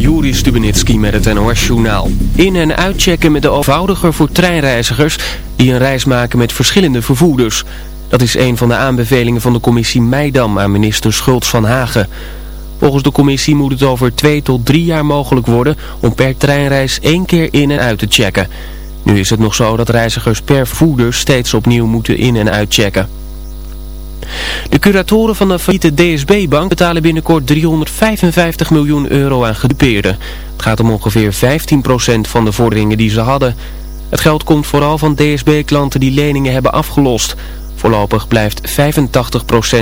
Juri Stubenitski met het NOS-journaal. In- en uitchecken met de eenvoudiger voor treinreizigers die een reis maken met verschillende vervoerders. Dat is een van de aanbevelingen van de commissie Meidam aan minister Schultz van Hagen. Volgens de commissie moet het over twee tot drie jaar mogelijk worden om per treinreis één keer in- en uit te checken. Nu is het nog zo dat reizigers per vervoerder steeds opnieuw moeten in- en uitchecken. De curatoren van de failliete DSB-bank betalen binnenkort 355 miljoen euro aan gedupeerden. Het gaat om ongeveer 15% van de vorderingen die ze hadden. Het geld komt vooral van DSB-klanten die leningen hebben afgelost. Voorlopig blijft 85%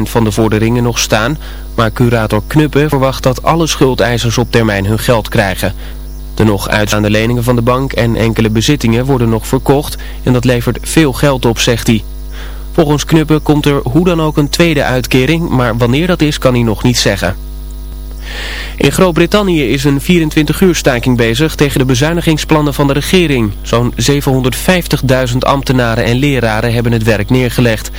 van de vorderingen nog staan, maar curator Knuppen verwacht dat alle schuldeisers op termijn hun geld krijgen. De nog uitstaande leningen van de bank en enkele bezittingen worden nog verkocht en dat levert veel geld op, zegt hij. Volgens Knuppen komt er hoe dan ook een tweede uitkering, maar wanneer dat is kan hij nog niet zeggen. In Groot-Brittannië is een 24-uur staking bezig tegen de bezuinigingsplannen van de regering. Zo'n 750.000 ambtenaren en leraren hebben het werk neergelegd.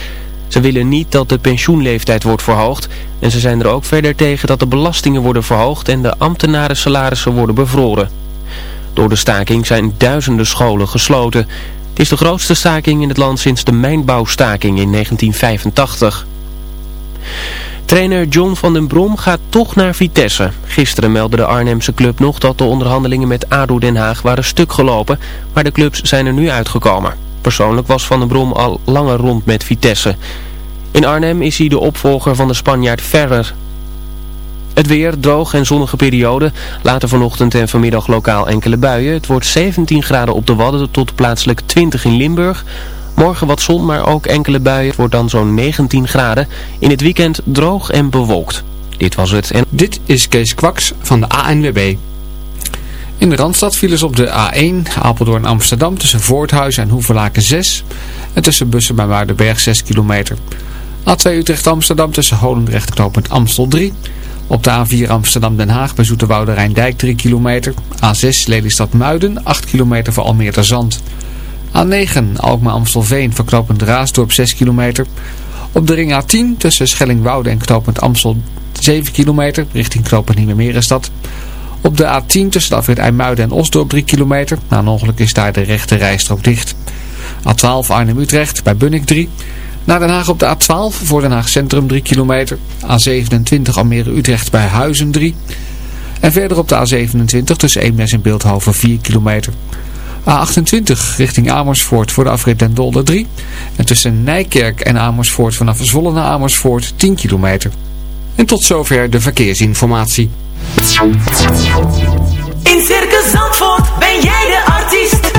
Ze willen niet dat de pensioenleeftijd wordt verhoogd en ze zijn er ook verder tegen dat de belastingen worden verhoogd en de ambtenaren salarissen worden bevroren. Door de staking zijn duizenden scholen gesloten. Is de grootste staking in het land sinds de mijnbouwstaking in 1985. Trainer John van den Brom gaat toch naar Vitesse. Gisteren meldde de Arnhemse club nog dat de onderhandelingen met ADO Den Haag waren stuk gelopen, maar de clubs zijn er nu uitgekomen. Persoonlijk was Van den Brom al langer rond met Vitesse. In Arnhem is hij de opvolger van de Spanjaard Ferrer. Het weer, droog en zonnige periode. Later vanochtend en vanmiddag lokaal enkele buien. Het wordt 17 graden op de Wadden tot plaatselijk 20 in Limburg. Morgen wat zon, maar ook enkele buien. Het wordt dan zo'n 19 graden. In het weekend droog en bewolkt. Dit was het. En... Dit is Kees Kwaks van de ANWB. In de Randstad vielen op de A1 Apeldoorn Amsterdam tussen Voorthuizen en Hoevelaken 6. En tussen Bussen bij Waardenberg 6 kilometer. A2 Utrecht Amsterdam tussen Holendrecht en Amstel 3. Op de A4 Amsterdam-Den Haag bij Zoeterwoude Rijndijk 3 kilometer. A6 Lelystad Muiden 8 kilometer voor Almere Zand. A9 Alkmaar-Amstelveen voor knooppunt Raasdorp 6 kilometer. Op de ring A10 tussen Schellingwoude en knooppunt Amstel 7 kilometer richting knooppunt Nieuwemerenstad. Op de A10 tussen de afrit en Osdorp 3 kilometer. Na een ongeluk is daar de rechte rijstrook dicht. A12 Arnhem-Utrecht bij Bunnik 3. Naar Den Haag op de A12 voor Den Haag Centrum 3 kilometer. A27 Almere-Utrecht bij Huizen 3. En verder op de A27 tussen Eemnes en Beeldhoven 4 kilometer. A28 richting Amersfoort voor de afrit Den Dolder 3. En tussen Nijkerk en Amersfoort vanaf Zwolle naar Amersfoort 10 kilometer. En tot zover de verkeersinformatie. In Circus Zandvoort ben jij de artiest.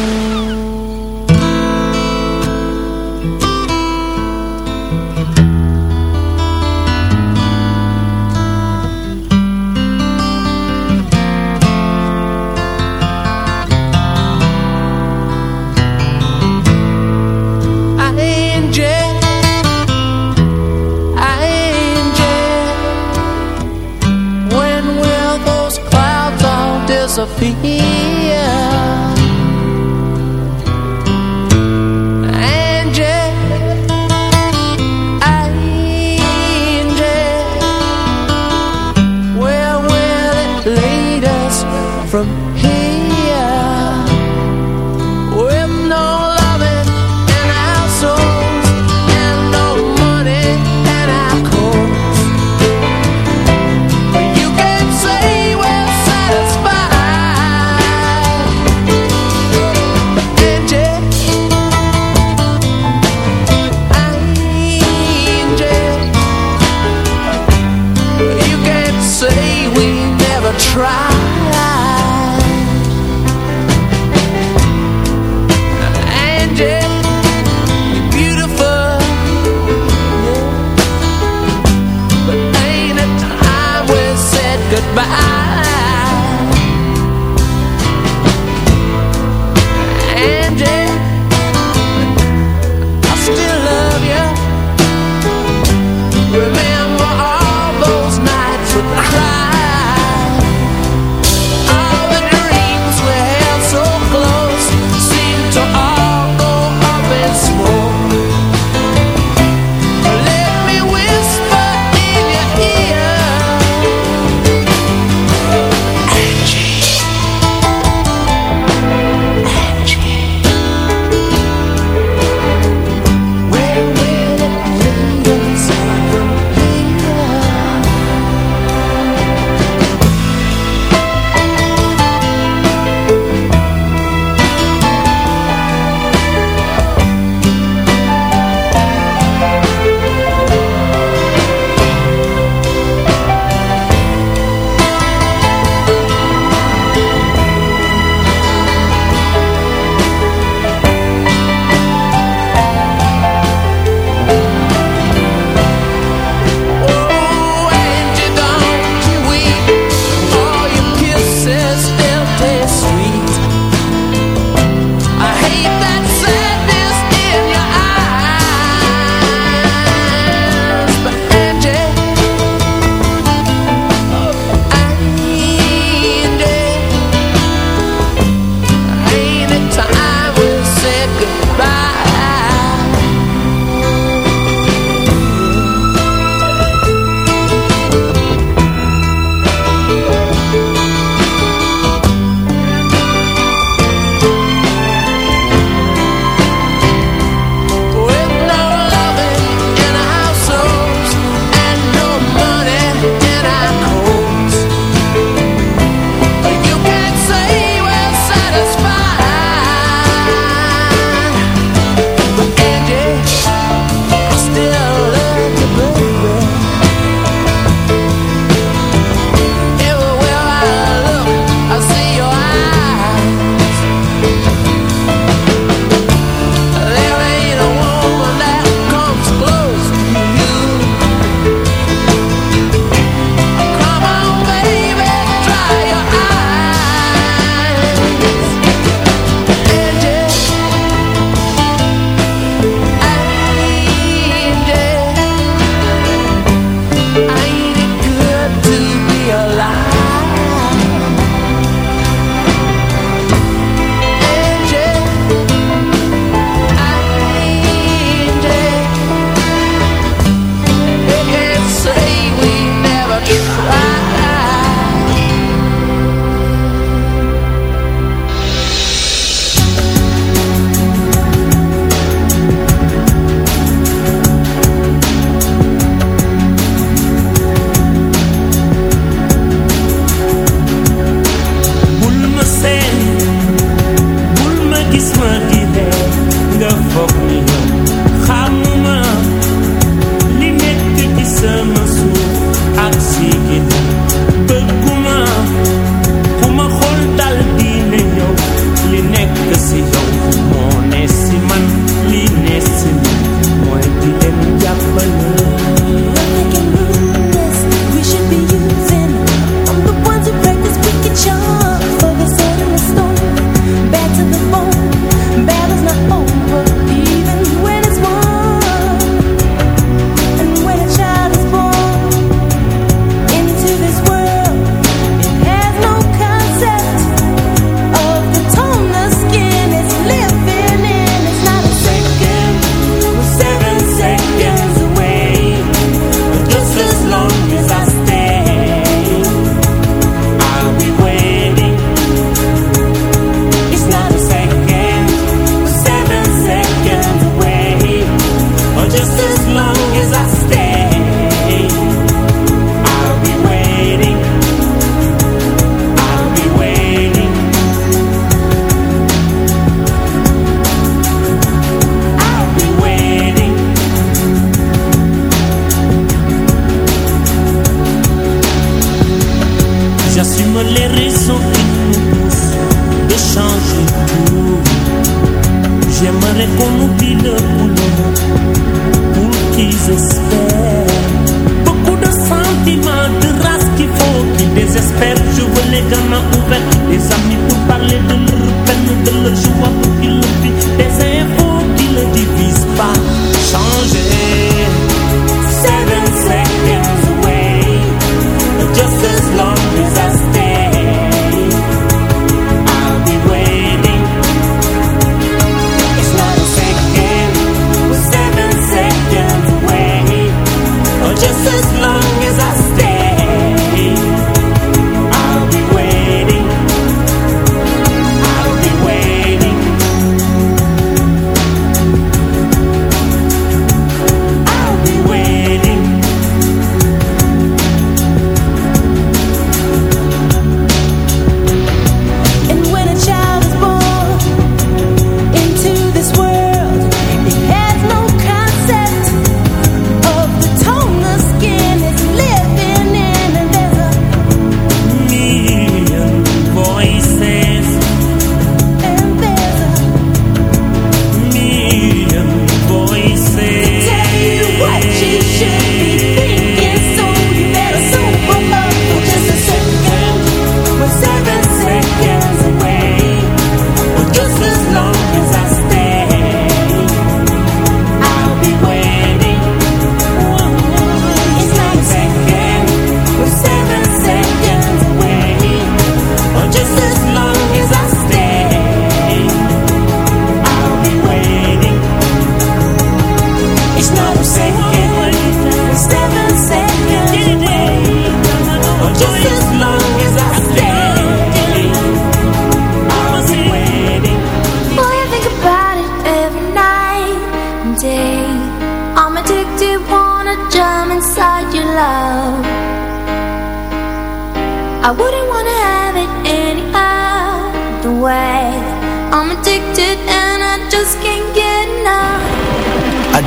J'assume les raisons qui nous poussent de changer tout. J'aimerais qu'on oublie le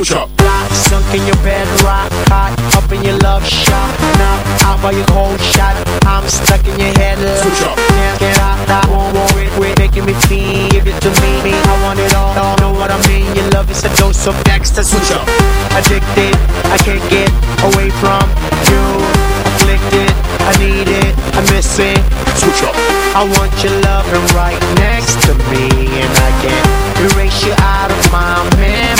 switch up. Sunk in your bed, rock hot, up in your love shot. Now, out by your whole shot. I'm stuck in your head, love. switch up. Now get out, I won't worry, quit making me feel. Give it to me, I want it all, all. Know what I mean? Your love is a dose of extra. Switch up. Addicted, I can't get away from you. Afflicted, I need it, I miss it. Switch up. I want your loving right next to me, and I can't erase you out of my memory.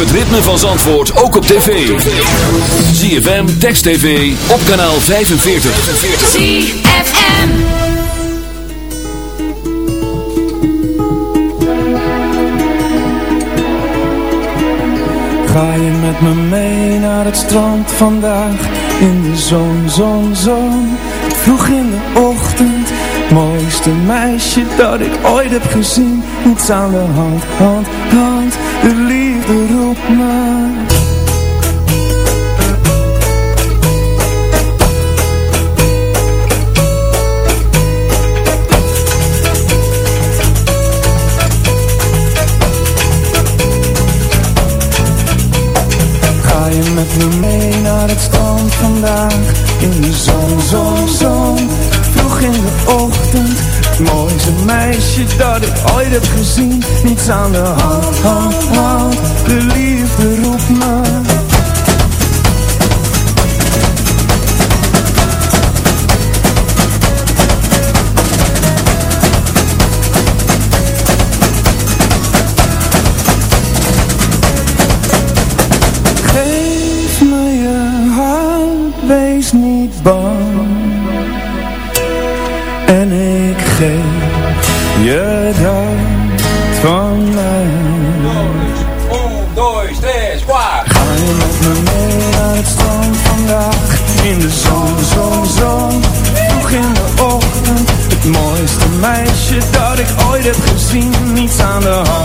het ritme van Zandvoort ook op tv. ZFM, Text TV, op kanaal 45. ZFM Ga je met me mee naar het strand vandaag? In de zon, zon, zon. Vroeg in de ochtend. Mooiste meisje dat ik ooit heb gezien. Niets aan de hand, hand, hand. De Ga je met me mee naar het strand vandaag? In de zon, zo, zo, vroeg in de ochtend. Het mooiste meisje dat ik ooit heb gezien. niet aan de hand, hand, hand. niets aan de hand.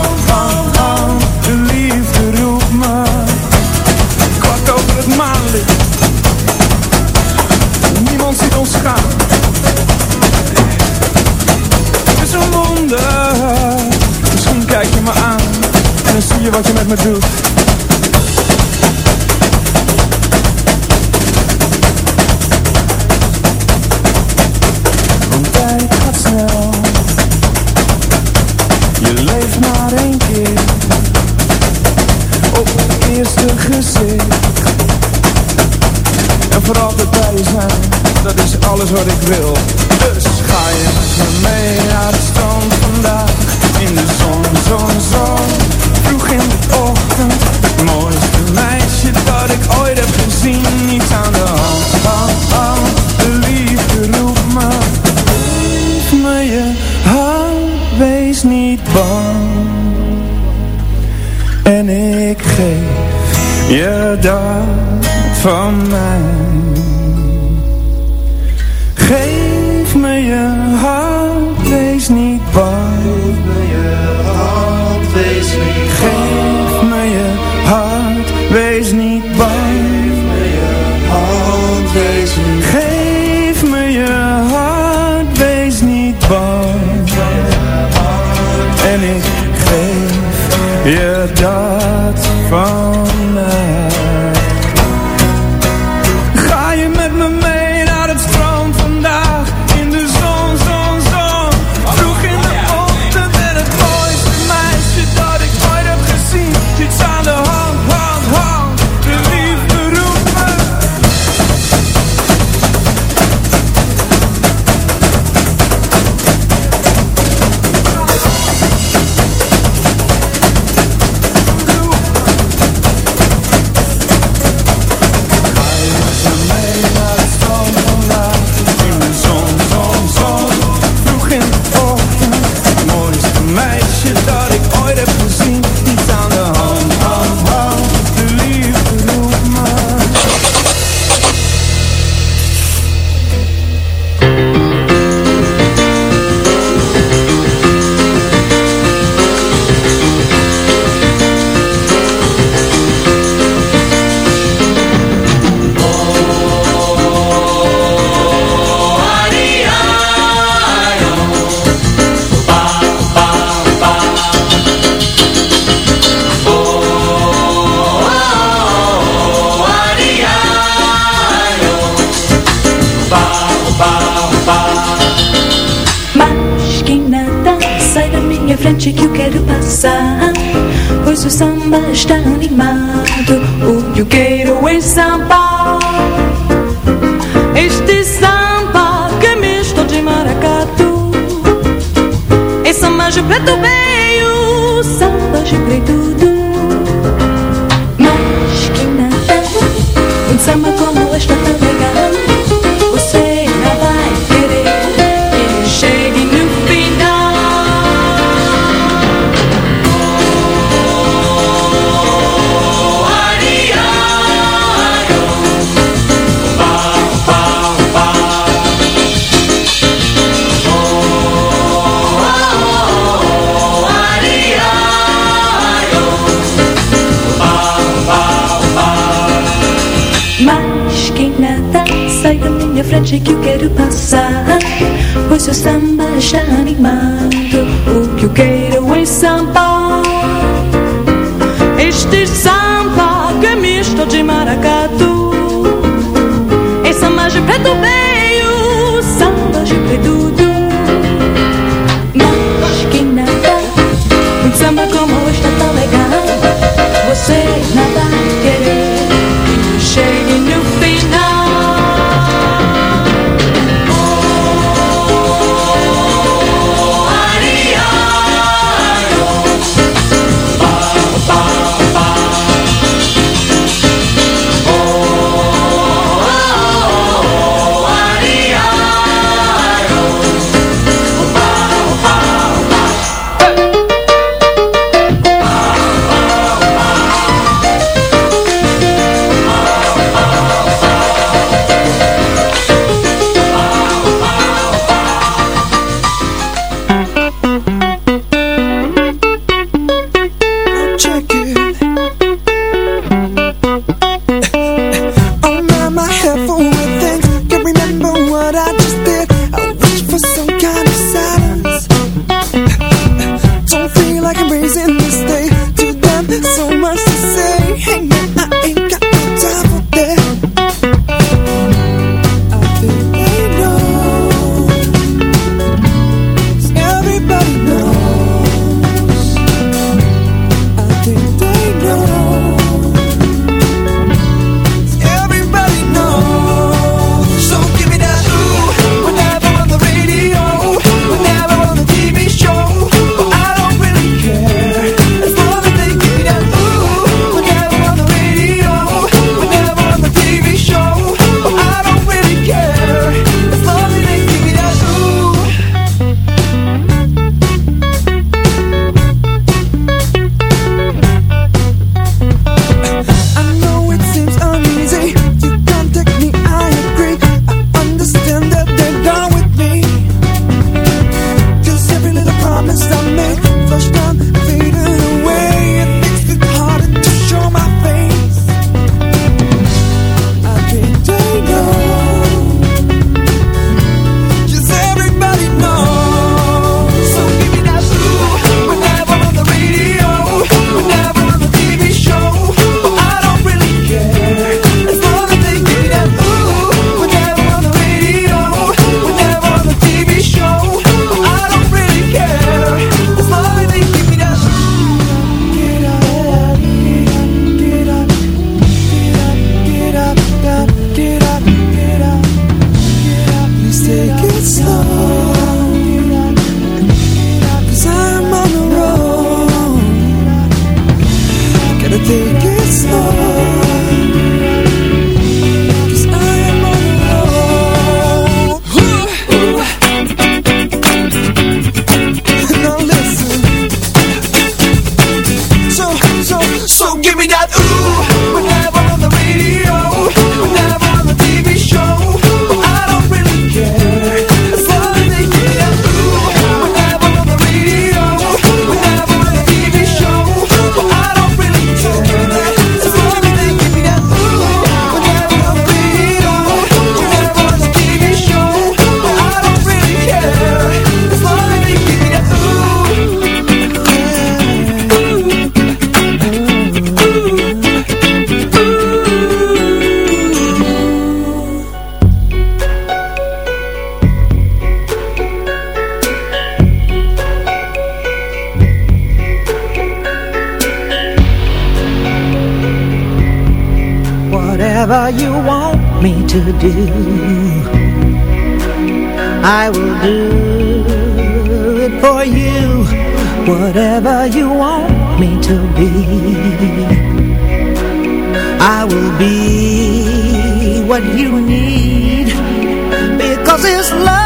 ver passar. whatever you want me to do I will do it for you Whatever you want me to be. I will be what you need Because it's love.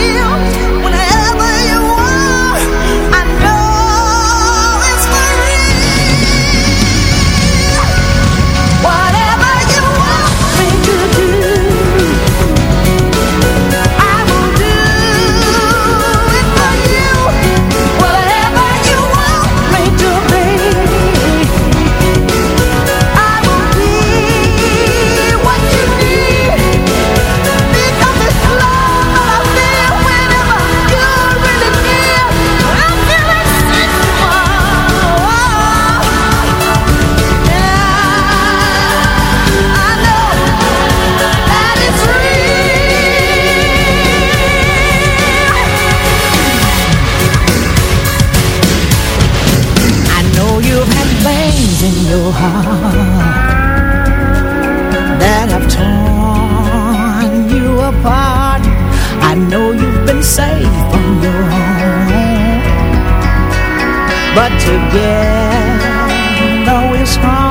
Again, Though it's strong.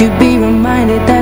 you'd be reminded that